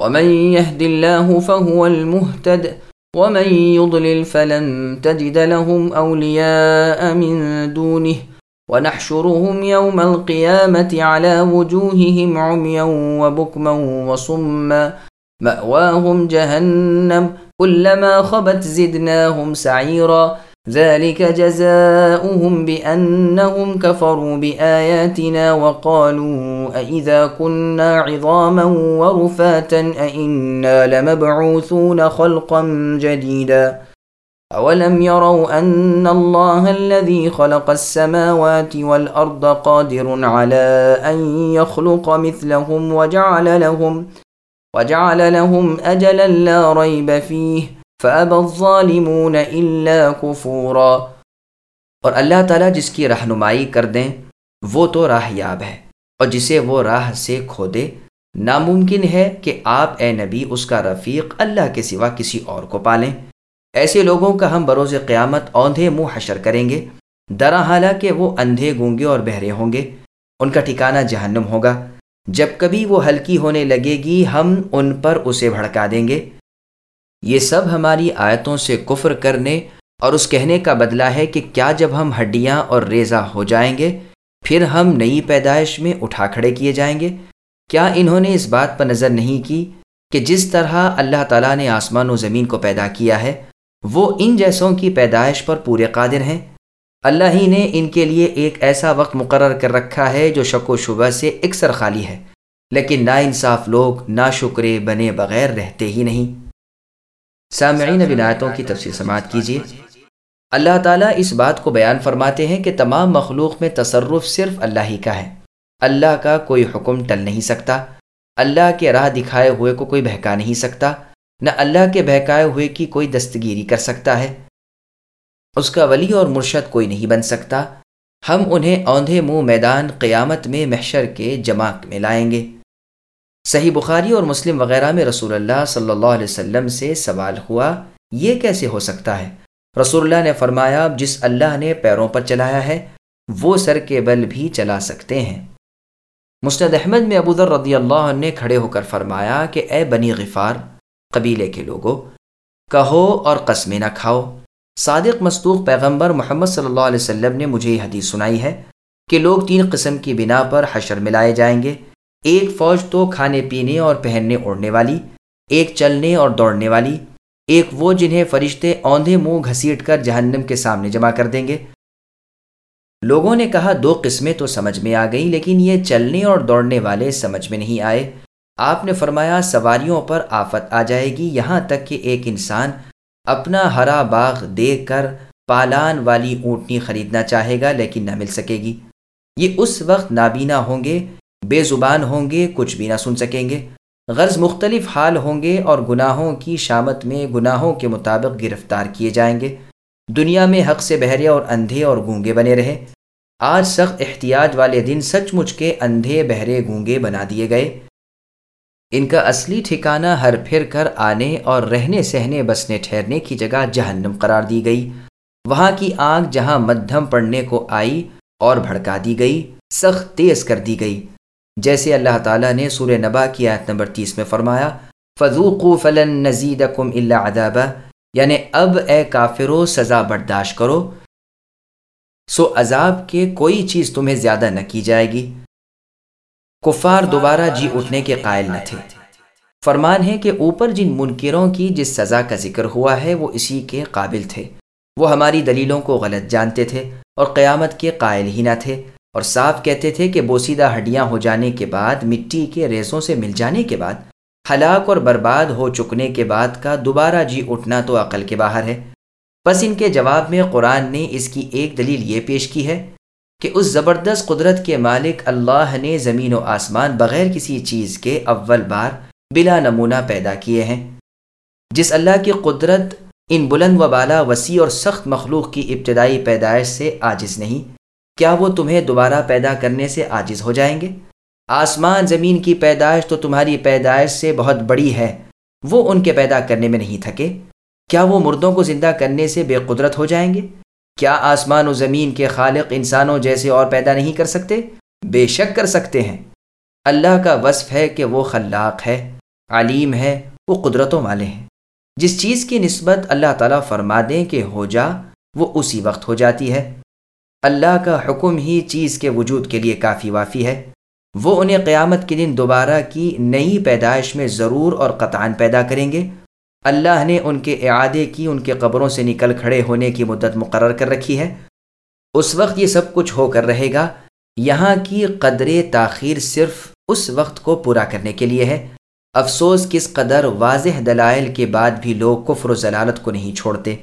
ومن يهد الله فهو المهتد ومن يضلل فلن تجد لهم أولياء من دونه. ونحشرهم يوم القيامة على وجوههم عميا وبكما وصما. مأواهم جهنم كلما خبت زدناهم سعيرا. ذلك جزاؤهم بأنهم كفروا بآياتنا وقالوا أئذا كنا عظاما ورفاتا أئنا لمبعوثون خلقا جديدا أولم يروا أن الله الذي خلق السماوات والأرض قادر على أن يخلق مثلهم وجعل لهم وجعل لهم أجلا لا ريب فيه الظالمون إلا كفورا۔ اور اللہ تعالیٰ جس کی رہنمائی کر دیں، وہ تو راہ یاب ہے۔ اور جسے وہ راہ سے کھو دے ناممکن ہے کہ آپ اے نبی اس کا رفیق اللہ کے سوا کسی اور کو پالیں۔ ایسے لوگوں کا ہم بروز قیامت اوندھے منہ حشر کریں گے۔ درا حالانکہ وہ اندھے گونگے اور بہرے ہوں گے۔ ان کا ٹھکانہ جہنم ہوگا۔ جب کبھی وہ ہلکی ہونے لگے گی، ہم ان پر اسے بھڑکا دیں گے۔ یہ سب ہماری آیتوں سے کفر کرنے اور اس کہنے کا بدلہ ہے کہ کیا جب ہم ہڈیاں اور ریزہ ہو جائیں گے، پھر ہم نئی پیدائش میں اٹھا کھڑے کیے جائیں گے؟ کیا انہوں نے اس بات پر نظر نہیں کی کہ جس طرح اللہ تعالیٰ نے آسمان و زمین کو پیدا کیا ہے، وہ ان جیسوں کی پیدائش پر پورے قادر ہیں؟ اللہ ہی نے ان کے لیے ایک ایسا وقت مقرر کر رکھا ہے جو شک و شبہ سے اکثر خالی ہے، لیکن نا انصاف لوگ، نا شکرے بنے بغیر رہتے ہی نہیں۔ سامعین بنایتوں کی تفصیل سماعت کیجیے۔ اللہ تعالیٰ اس بات کو بیان فرماتے ہیں کہ تمام مخلوق میں تصرف صرف اللہ ہی کا ہے۔ اللہ کا کوئی حکم ٹل نہیں سکتا۔ اللہ کے راہ دکھائے ہوئے کو کوئی بہکا نہیں سکتا۔ نہ اللہ کے بہکائے ہوئے کی کوئی دستگیری کر سکتا ہے۔ اس کا ولی اور مرشد کوئی نہیں بن سکتا۔ ہم انہیں اوندھے منہ میدان قیامت میں محشر کے جمع میں لائیں گے۔ صحیح بخاری اور مسلم وغیرہ میں رسول اللہ صلی اللہ علیہ وسلم سے سوال ہوا، یہ کیسے ہو سکتا ہے؟ رسول اللہ نے فرمایا، جس اللہ نے پیروں پر چلایا ہے، وہ سر کے بل بھی چلا سکتے ہیں۔ مستد احمد میں ابو ذر رضی اللہ عنہ نے کھڑے ہو کر فرمایا کہ، اے بنی غفار، قبیلے کے لوگوں کہو اور قسمیں نہ کھاؤ۔ صادق مستوق پیغمبر محمد صلی اللہ علیہ وسلم نے مجھے یہ حدیث سنائی ہے کہ لوگ تین قسم کی بنا پر حشر ملائے جائیں گے۔ ایک فوج تو کھانے پینے اور پہننے اوڑھنے والی، ایک چلنے اور دوڑنے والی، ایک وہ جنہیں فرشتے اوندھے منہ گھسیٹ کر جہنم کے سامنے جمع کر دیں گے۔ لوگوں نے کہا، دو قسمیں تو سمجھ میں آ گئیں، لیکن یہ چلنے اور دوڑنے والے سمجھ میں نہیں آئے۔ آپ نے فرمایا، سواریوں پر آفت آ جائے گی، یہاں تک کہ ایک انسان اپنا ہرا باغ دیکھ کر پالان والی اونٹنی خریدنا چاہے گا، لیکن نہ مل سکے گی۔ یہ اس وقت نابینا ہوں گے بے زبان ہوں گے، کچھ بھی نہ سن سکیں گے۔ غرض مختلف حال ہوں گے اور گناہوں کی شامت میں گناہوں کے مطابق گرفتار کیے جائیں گے۔ دنیا میں حق سے بہرے اور اندھے اور گونگے بنے رہے۔ آج سخت احتیاط والے دن سچ مچ کے اندھے، بہرے، گونگے بنا دیے گئے۔ ان کا اصلی ٹھکانہ ہر پھر کر آنے اور رہنے، سہنے، بسنے، ٹھہرنے کی جگہ جہنم قرار دی گئی۔ وہاں کی آگ جہاں مدھم پڑنے کو آئی اور بھڑکا دی گئی، سخت تیز کر دی گئی۔ جیسے اللہ تعالیٰ نے سورہ نبا کی آیت نمبر تیس میں فرمایا فضوق فلن نزید کم اللہ ادابہ یعنی اب اے کافرو سزا برداشت کرو۔ سو عذاب کے کوئی چیز تمہیں زیادہ نہ کی جائے گی۔ کفار دوبارہ جی اٹھنے کے قائل نہ تھے۔ فرمان ہے کہ اوپر جن منکروں کی جس سزا کا ذکر ہوا ہے، وہ اسی کے قابل تھے۔ وہ ہماری دلیلوں کو غلط جانتے تھے اور قیامت کے قائل ہی نہ تھے۔ اور صاف کہتے تھے کہ بوسیدہ ہڈیاں ہو جانے کے بعد، مٹی کے ریزوں سے مل جانے کے بعد، ہلاک اور برباد ہو چکنے کے بعد کا دوبارہ جی اٹھنا تو عقل کے باہر ہے۔ بس ان کے جواب میں قرآن نے اس کی ایک دلیل یہ پیش کی ہے کہ اس زبردست قدرت کے مالک اللہ نے زمین و آسمان بغیر کسی چیز کے اول بار بلا نمونہ پیدا کیے ہیں۔ جس اللہ کی قدرت ان بلند و بالا وسیع اور سخت مخلوق کی ابتدائی پیدائش سے عاجز نہیں کیا وہ تمہیں دوبارہ پیدا کرنے سے عاجز ہو جائیں گے؟ آسمان زمین کی پیدائش تو تمہاری پیدائش سے بہت بڑی ہے۔ وہ ان کے پیدا کرنے میں نہیں تھکے۔ کیا وہ مردوں کو زندہ کرنے سے بے قدرت ہو جائیں گے؟ کیا آسمان و زمین کے خالق انسانوں جیسے اور پیدا نہیں کر سکتے؟ بے شک کر سکتے ہیں۔ اللہ کا وصف ہے کہ وہ خلاق ہے، علیم ہے، وہ قدرتوں والے ہیں۔ جس چیز کی نسبت اللہ تعالیٰ فرما دیں کہ ہو جا، وہ اسی وقت ہو جاتی ہے۔ اللہ کا حکم ہی چیز کے وجود کے لیے کافی وافی ہے۔ وہ انہیں قیامت کے دن دوبارہ کی نئی پیدائش میں ضرور اور قطعان پیدا کریں گے۔ اللہ نے ان کے اعادے کی، ان کے قبروں سے نکل کھڑے ہونے کی مدت مقرر کر رکھی ہے۔ اس وقت یہ سب کچھ ہو کر رہے گا۔ یہاں کی قدر تاخیر صرف اس وقت کو پورا کرنے کے لیے ہے۔ افسوس کس قدر واضح دلائل کے بعد بھی لوگ کفر و ضلالت کو نہیں چھوڑتے۔